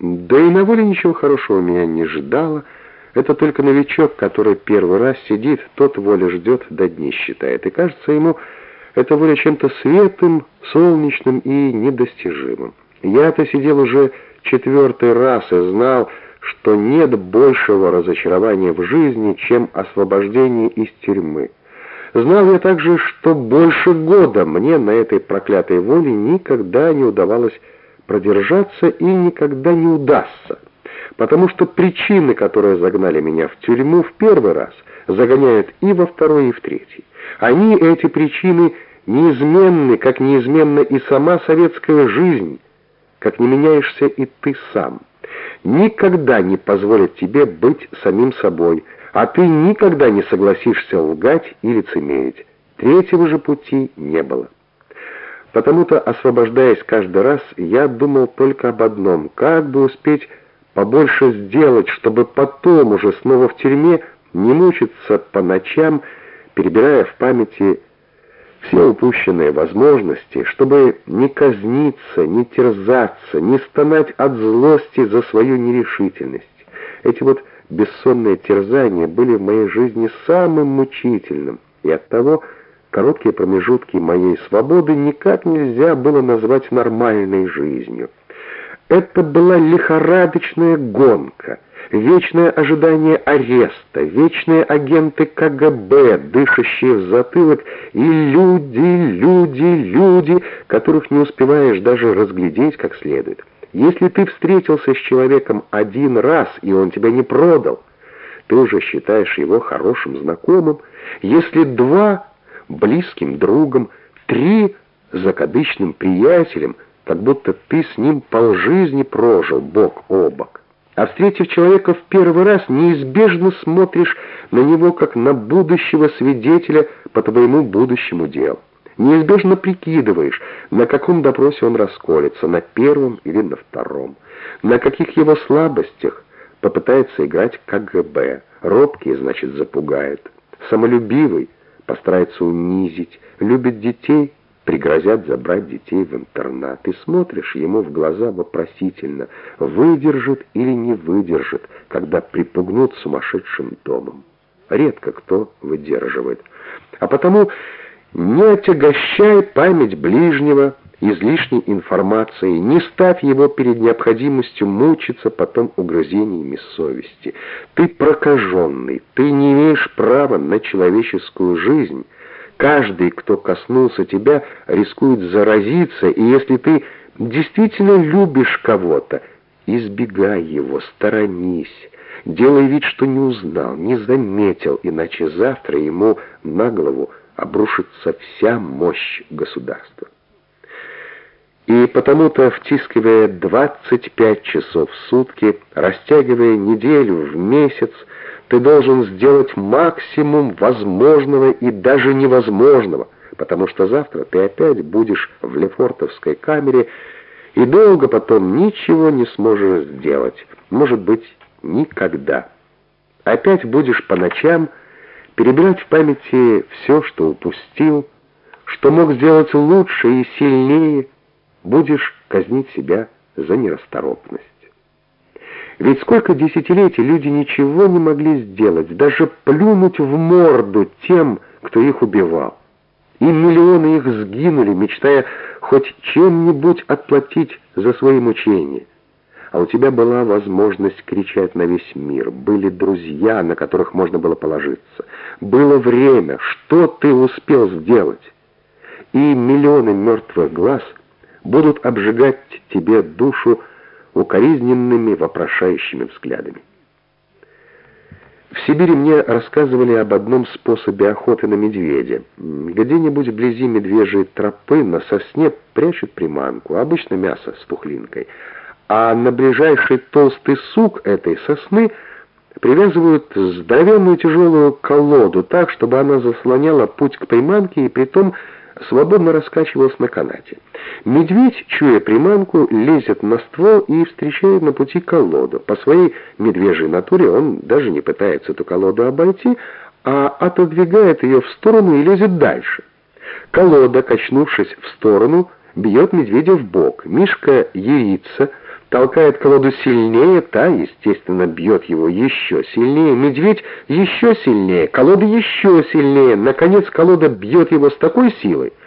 Да и на воле ничего хорошего меня не ждало. Это только новичок, который первый раз сидит, тот воля ждет, до дней считает. И кажется ему это воля чем-то светлым, солнечным и недостижимым. Я-то сидел уже четвертый раз и знал, что нет большего разочарования в жизни, чем освобождение из тюрьмы. Знал я также, что больше года мне на этой проклятой воле никогда не удавалось продержаться и никогда не удастся, потому что причины, которые загнали меня в тюрьму в первый раз, загоняют и во второй, и в третий. Они, эти причины, неизменны, как неизменна и сама советская жизнь, как не меняешься и ты сам. Никогда не позволят тебе быть самим собой, а ты никогда не согласишься лгать и лицемерить. Третьего же пути не было. Потому-то, освобождаясь каждый раз, я думал только об одном — как бы успеть побольше сделать, чтобы потом уже снова в тюрьме не мучиться по ночам, перебирая в памяти все упущенные возможности, чтобы не казниться, не терзаться, не стонать от злости за свою нерешительность. Эти вот бессонные терзания были в моей жизни самым мучительным, и оттого короткие промежутки моей свободы никак нельзя было назвать нормальной жизнью. Это была лихорадочная гонка — вечное ожидание ареста, вечные агенты КГБ, дышащие в затылок, и люди, люди, люди, которых не успеваешь даже разглядеть как следует. Если ты встретился с человеком один раз, и он тебя не продал, ты уже считаешь его хорошим знакомым. Если два — близким другом, три — закадычным приятелем, как будто ты с ним полжизни прожил бок о бок. А встретив человека в первый раз, неизбежно смотришь на него, как на будущего свидетеля по твоему будущему делу. Неизбежно прикидываешь, на каком допросе он расколется, на первом или на втором, на каких его слабостях попытается играть КГБ. Робкий, значит, запугает. Самолюбивый постарается унизить, любит детей — пригрозят забрать детей в интернат. И смотришь ему в глаза вопросительно, выдержит или не выдержит, когда припугнут сумасшедшим домом. Редко кто выдерживает. А потому не отягощай память ближнего излишней информацией, не ставь его перед необходимостью мучиться потом угрызениями совести. Ты прокаженный, ты не имеешь права на человеческую жизнь, Каждый, кто коснулся тебя, рискует заразиться, и если ты действительно любишь кого-то, избегай его, сторонись, делай вид, что не узнал, не заметил, иначе завтра ему на голову обрушится вся мощь государства. И потому-то, втискивая 25 часов в сутки, растягивая неделю в месяц, ты должен сделать максимум возможного и даже невозможного, потому что завтра ты опять будешь в Лефортовской камере и долго потом ничего не сможешь сделать, может быть, никогда. Опять будешь по ночам перебирать в памяти все, что упустил, что мог сделать лучше и сильнее, будешь казнить себя за нерасторопность. Ведь сколько десятилетий люди ничего не могли сделать, даже плюнуть в морду тем, кто их убивал. И миллионы их сгинули, мечтая хоть чем-нибудь отплатить за свои мучения. А у тебя была возможность кричать на весь мир. Были друзья, на которых можно было положиться. Было время. Что ты успел сделать? И миллионы мертвых глаз будут обжигать тебе душу, укоризненными, вопрошающими взглядами. В Сибири мне рассказывали об одном способе охоты на медведя. Где-нибудь вблизи медвежьей тропы на сосне прячут приманку, обычно мясо с тухлинкой, а на ближайший толстый сук этой сосны привязывают здоровенную тяжелую колоду так, чтобы она заслоняла путь к приманке и притом свободно раскачивалась на канате. Медведь, чуя приманку, лезет на ствол и встречает на пути колоду. По своей медвежьей натуре он даже не пытается эту колоду обойти, а отодвигает ее в сторону и лезет дальше. Колода, качнувшись в сторону, бьет медведя в бок. Мишка яйца толкает колоду сильнее, та, естественно, бьет его еще сильнее, медведь еще сильнее, колода еще сильнее, наконец колода бьет его с такой силой,